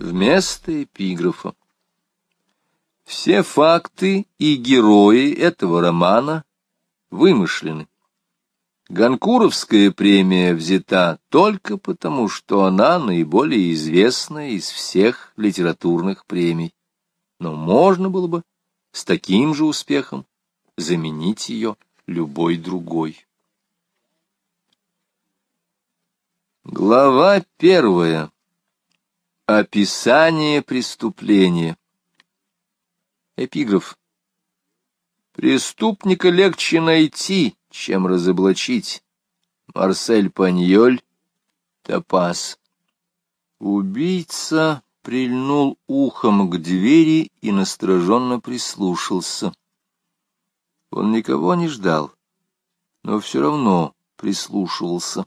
Вместо эпиграфа. Все факты и герои этого романа вымышлены. Ганкуровская премия взята только потому, что она наиболее известна из всех литературных премий. Но можно было бы с таким же успехом заменить ее любой другой. Глава первая. Описание преступления. Эпиграф. Преступника легче найти, чем разоблачить. Марсель Паньоль, Топас. Убийца прильнул ухом к двери и настороженно прислушался. Он никого не ждал, но все равно прислушивался.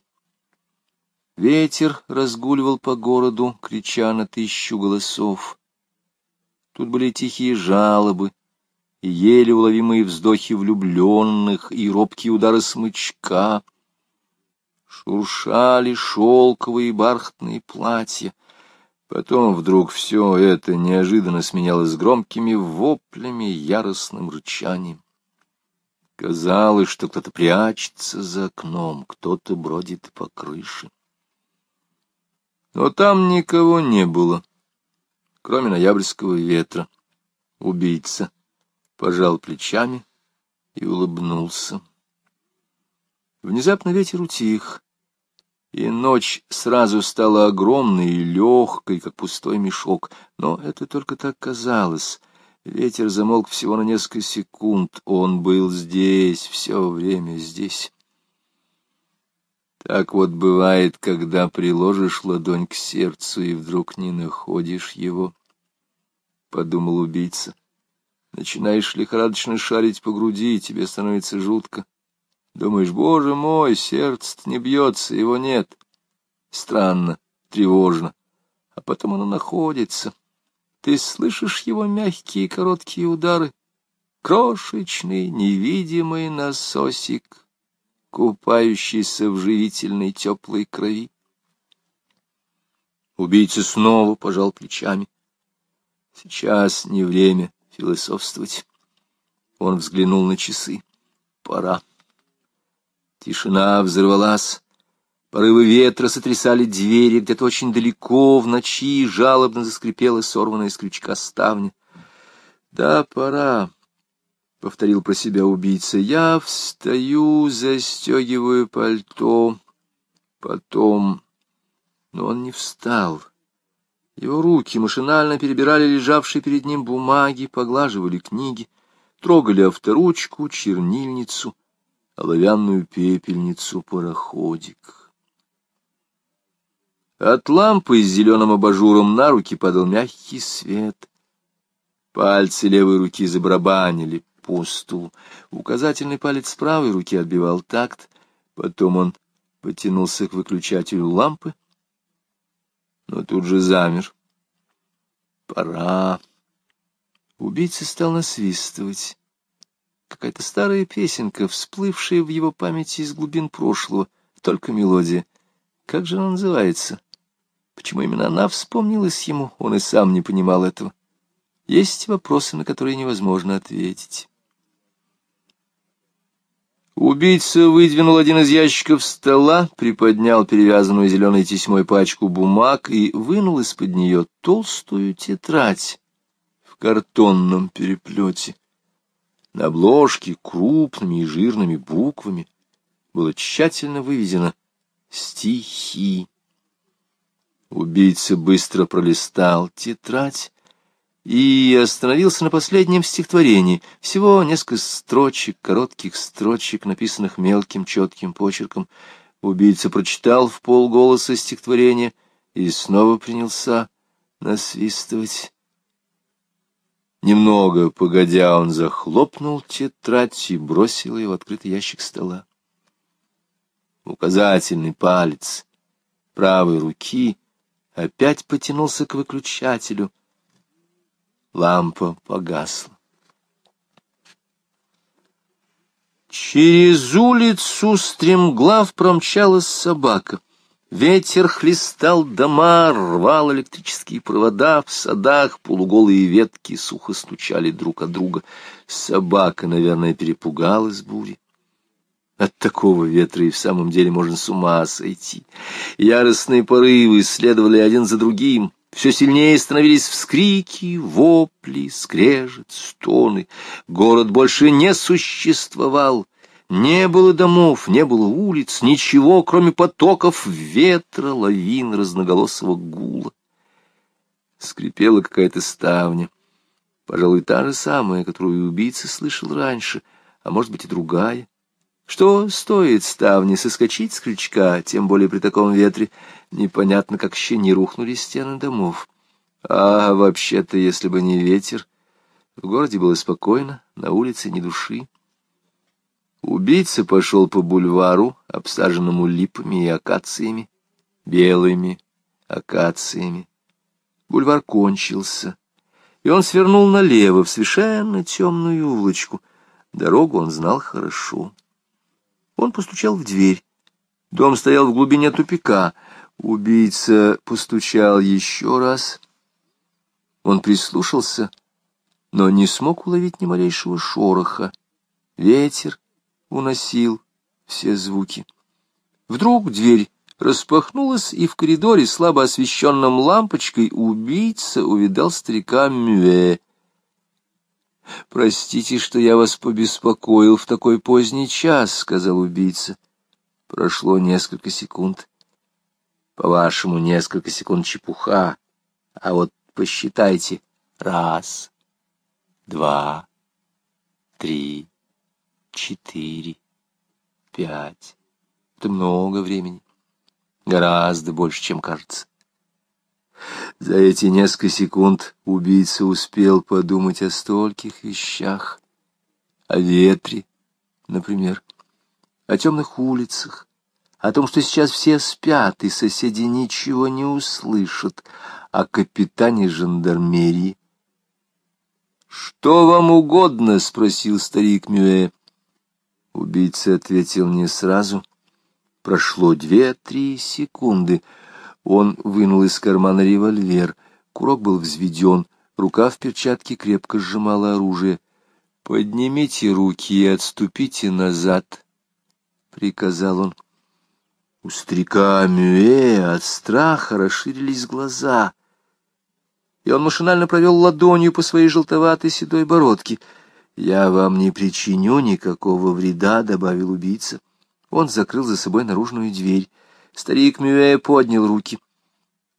Ветер разгуливал по городу, крича на тысячу голосов. Тут были тихие жалобы, еле уловимые вздохи влюбленных, и робкие удары смычка. Шуршали шелковые бархатные платья. Потом вдруг все это неожиданно сменялось громкими воплями яростным рычанием. Казалось, что кто-то прячется за окном, кто-то бродит по крыше. Но там никого не было, кроме ноябрьского ветра. Убийца пожал плечами и улыбнулся. Внезапно ветер утих, и ночь сразу стала огромной и легкой, как пустой мешок. Но это только так казалось. Ветер замолк всего на несколько секунд. Он был здесь, все время здесь. Так вот бывает, когда приложишь ладонь к сердцу и вдруг не находишь его, — подумал убийца. Начинаешь лихорадочно шарить по груди, тебе становится жутко. Думаешь, боже мой, сердце не бьется, его нет. Странно, тревожно. А потом оно находится. Ты слышишь его мягкие короткие удары, крошечный невидимый насосик купающийся в живительной теплой крови. Убийца снова пожал плечами. Сейчас не время философствовать. Он взглянул на часы. Пора. Тишина взорвалась. Порывы ветра сотрясали двери, где-то очень далеко, в ночи жалобно заскрипела сорванная с крючка ставня. Да, пора. — повторил про себя убийца. — Я встаю, застегиваю пальто. Потом... Но он не встал. Его руки машинально перебирали лежавшие перед ним бумаги, поглаживали книги, трогали авторучку, чернильницу, оловянную пепельницу, пароходик. От лампы с зеленым абажуром на руки падал мягкий свет. Пальцы левой руки забарабанили по стулу. Указательный палец правой руки отбивал такт, потом он потянулся к выключателю лампы, но тут же замер. Пора. Убийца стал насвистывать. Какая-то старая песенка, всплывшая в его памяти из глубин прошлого, только мелодия. Как же она называется? Почему именно она вспомнилась ему? Он и сам не понимал этого. Есть вопросы, на которые невозможно ответить. Убийца выдвинул один из ящиков стола, приподнял перевязанную зеленой тесьмой пачку бумаг и вынул из-под нее толстую тетрадь в картонном переплете. На обложке крупными и жирными буквами было тщательно выведено «Стихи». Убийца быстро пролистал тетрадь и остановился на последнем стихотворении. Всего несколько строчек, коротких строчек, написанных мелким четким почерком. Убийца прочитал в полголоса стихотворение и снова принялся насвистывать. Немного погодя, он захлопнул тетрадь и бросил ее в открытый ящик стола. Указательный палец правой руки опять потянулся к выключателю — Лампа погасла. Через улицу стремглав промчалась собака. Ветер хлестал дома, рвал электрические провода, в садах полуголые ветки сухо стучали друг от друга. Собака, наверное, перепугалась бури. От такого ветра и в самом деле можно с ума сойти. Яростные порывы следовали один за другим. Все сильнее становились вскрики, вопли, скрежет, стоны. Город больше не существовал. Не было домов, не было улиц, ничего, кроме потоков ветра, лавин, разноголосого гула. Скрипела какая-то ставня. Пожалуй, та же самая, которую убийца слышал раньше, а может быть и другая. Что стоит ставни соскочить с крючка, тем более при таком ветре, непонятно, как еще не рухнули стены домов. А вообще-то, если бы не ветер, в городе было спокойно, на улице ни души. Убийца пошел по бульвару, обсаженному липами и акациями, белыми акациями. Бульвар кончился, и он свернул налево в совершенно темную улочку. Дорогу он знал хорошо. Он постучал в дверь. Дом стоял в глубине тупика. Убийца постучал еще раз. Он прислушался, но не смог уловить ни малейшего шороха. Ветер уносил все звуки. Вдруг дверь распахнулась, и в коридоре, слабо освещенном лампочкой, убийца увидал старика Мюэ. «Простите, что я вас побеспокоил в такой поздний час», — сказал убийца. Прошло несколько секунд. По-вашему, несколько секунд чепуха. А вот посчитайте. Раз, два, три четыре, пять. Это много времени. Гораздо больше, чем кажется. За эти несколько секунд убийца успел подумать о стольких вещах. О ветре, например, о темных улицах, о том, что сейчас все спят, и соседи ничего не услышат, о капитане жандармерии. «Что вам угодно?» — спросил старик Мюэ. Убийца ответил не сразу. Прошло две-три секунды. Он вынул из кармана револьвер. Курок был взведен. Рука в перчатке крепко сжимала оружие. «Поднимите руки и отступите назад», — приказал он. У старика Мюэ от страха расширились глаза, и он машинально провел ладонью по своей желтоватой седой бородке — «Я вам не причиню никакого вреда», — добавил убийца. Он закрыл за собой наружную дверь. Старик Мюэ поднял руки.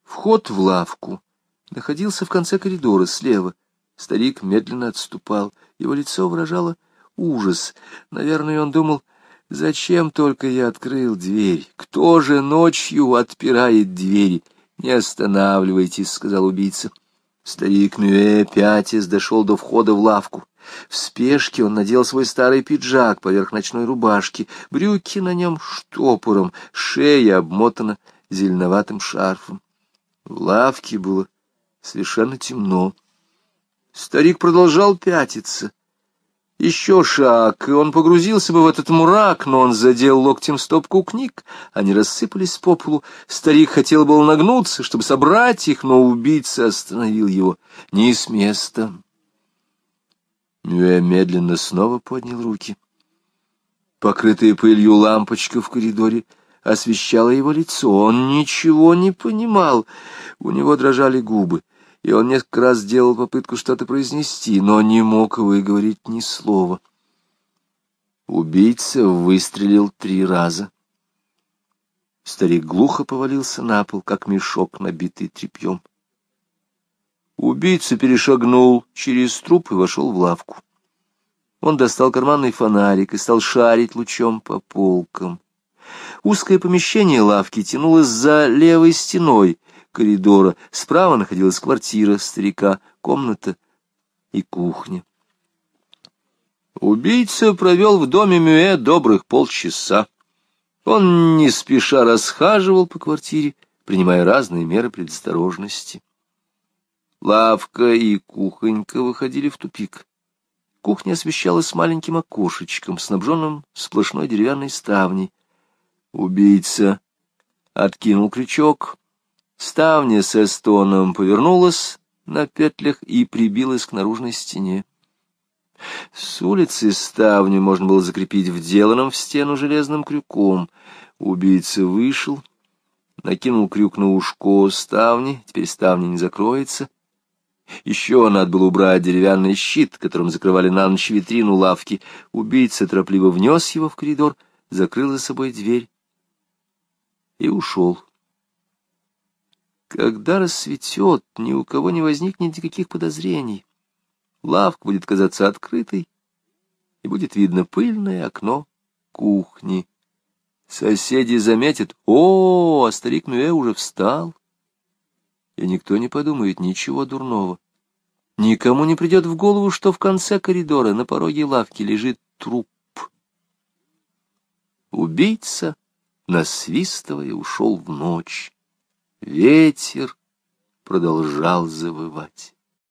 Вход в лавку находился в конце коридора слева. Старик медленно отступал. Его лицо выражало ужас. Наверное, он думал, зачем только я открыл дверь? Кто же ночью отпирает двери? Не останавливайтесь, — сказал убийца. Старик Мюэ пятясь дошел до входа в лавку. В спешке он надел свой старый пиджак поверх ночной рубашки, брюки на нем штопором, шея обмотана зеленоватым шарфом. В лавке было совершенно темно. Старик продолжал пятиться. Еще шаг, и он погрузился бы в этот мрак, но он задел локтем стопку книг, они рассыпались по полу. Старик хотел было нагнуться, чтобы собрать их, но убийца остановил его не с места. Мюэ медленно снова поднял руки. Покрытая пылью лампочка в коридоре освещала его лицо. Он ничего не понимал. У него дрожали губы, и он несколько раз сделал попытку что-то произнести, но не мог выговорить ни слова. Убийца выстрелил три раза. Старик глухо повалился на пол, как мешок, набитый тряпьем. Убийца перешагнул через труп и вошел в лавку. Он достал карманный фонарик и стал шарить лучом по полкам. Узкое помещение лавки тянулось за левой стеной коридора. Справа находилась квартира старика, комната и кухня. Убийца провел в доме Мюэ добрых полчаса. Он не спеша расхаживал по квартире, принимая разные меры предосторожности. Лавка и кухонька выходили в тупик. Кухня освещалась маленьким окошечком, снабженным сплошной деревянной ставней. Убийца откинул крючок, ставня со стоном повернулась на петлях и прибилась к наружной стене. С улицы ставню можно было закрепить вделанным в стену железным крюком. Убийца вышел, накинул крюк на ушко ставни, теперь ставня не закроется. Еще надо было убрать деревянный щит, которым закрывали на ночь витрину лавки. Убийца торопливо внес его в коридор, закрыл за собой дверь и ушел. Когда рассветет, ни у кого не возникнет никаких подозрений. Лавка будет казаться открытой, и будет видно пыльное окно кухни. Соседи заметят, о, а старик Мюэ уже встал. И никто не подумает ничего дурного. Никому не придет в голову, что в конце коридора на пороге лавки лежит труп. Убийца, насвистывая, ушел в ночь. Ветер продолжал завывать.